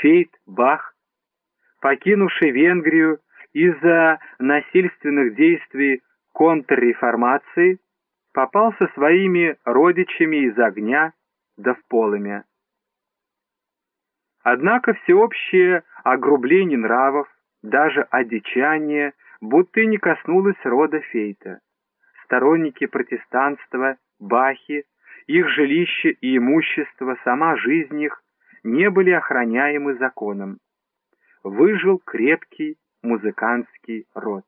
Фейт Бах, покинувший Венгрию из-за насильственных действий контрреформации, попал со своими родичами из огня да в полыми. Однако всеобщее огрубление нравов, даже одичание, будто и не коснулось рода Фейта. Сторонники протестанства, бахи, их жилище и имущество, сама жизнь их не были охраняемы законом. Выжил крепкий музыкантский род.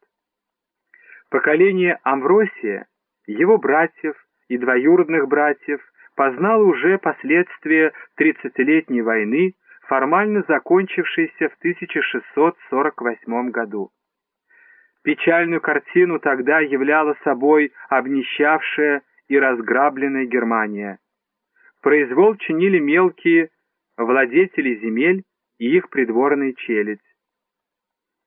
Поколение Амвросия, его братьев и двоюродных братьев познало уже последствия тридцатилетней войны, формально закончившейся в 1648 году. Печальную картину тогда являла собой обнищавшая и разграбленная Германия. Произвол чинили мелкие владетели земель и их придворные челядь.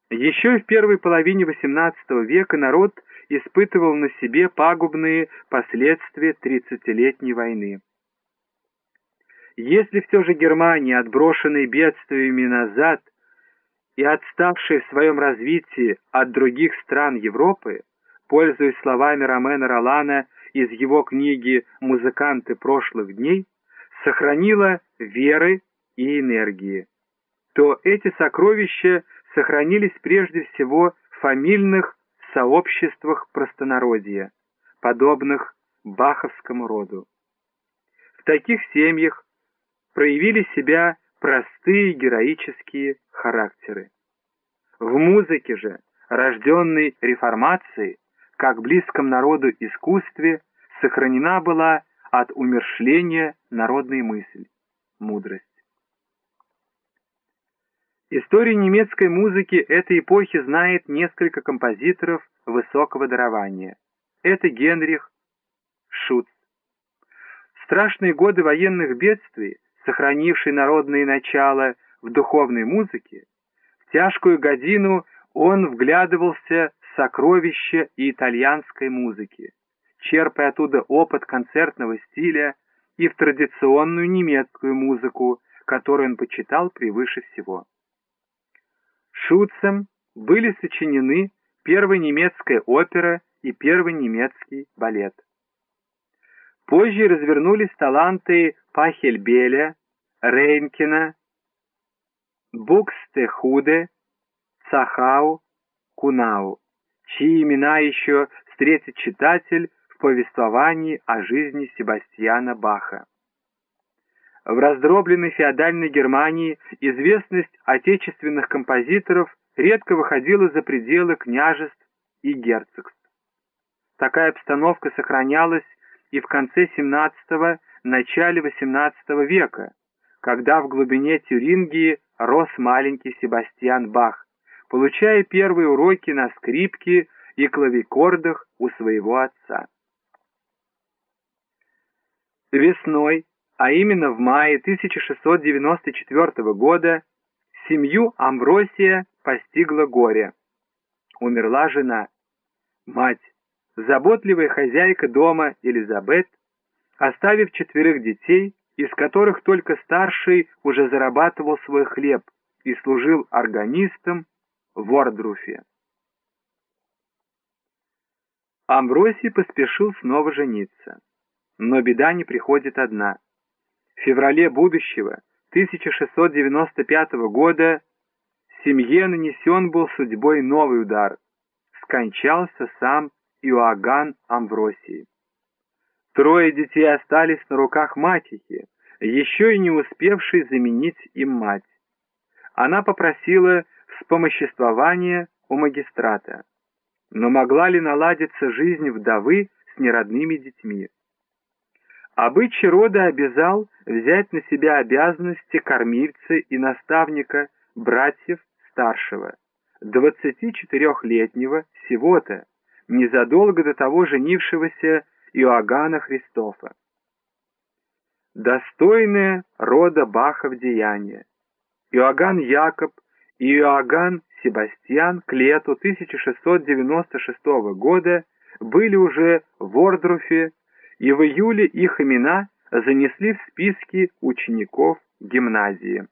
Еще в первой половине XVIII века народ испытывал на себе пагубные последствия тридцатилетней войны. Если все же Германия, отброшенная бедствиями назад и отставшая в своем развитии от других стран Европы, пользуясь словами Ромена Ролана из его книги «Музыканты прошлых дней», сохранила веры и энергии, то эти сокровища сохранились прежде всего в фамильных сообществах простонародья, подобных баховскому роду. В таких семьях проявили себя простые героические характеры. В музыке же, рожденной реформацией, как близком народу искусстве, сохранена была от умершления народная мысль, мудрость. История немецкой музыки этой эпохи знает несколько композиторов высокого дарования. Это Генрих Шуц. Страшные годы военных бедствий сохранивший народные начала в духовной музыке, в тяжкую годину он вглядывался в сокровища и итальянской музыки, черпая оттуда опыт концертного стиля и в традиционную немецкую музыку, которую он почитал превыше всего. Шуцем были сочинены первая немецкая опера и первый немецкий балет. Позже развернулись таланты Пахельбеля, Рейнкина, Букстехуде, Цахау, Кунау, чьи имена еще встретит читатель в повествовании о жизни Себастьяна Баха. В раздробленной феодальной Германии известность отечественных композиторов редко выходила за пределы княжеств и герцогств. Такая обстановка сохранялась и в конце XVII – начале XVIII века, когда в глубине Тюрингии рос маленький Себастьян Бах, получая первые уроки на скрипке и клавикордах у своего отца. Весной, а именно в мае 1694 года, семью Амвросия постигло горе. Умерла жена. Мать, заботливая хозяйка дома Элизабет, оставив четверых детей, из которых только старший уже зарабатывал свой хлеб и служил органистом в Ордруфе. Амбросий поспешил снова жениться. Но беда не приходит одна. В феврале будущего, 1695 года, семье нанесен был судьбой новый удар. Скончался сам Иоганн Амвросий. Трое детей остались на руках мачехи, еще и не успевшей заменить им мать. Она попросила вспомоществования у магистрата. Но могла ли наладиться жизнь вдовы с неродными детьми? Обычай рода обязал взять на себя обязанности кормильца и наставника братьев старшего, 24-летнего всего-то, незадолго до того женившегося Иоганна Христофа. Достойные рода Бахов деяния. Иоганн Якоб и Иоганн Себастьян к лету 1696 года были уже в Ордруфе, и в июле их имена занесли в списки учеников гимназии.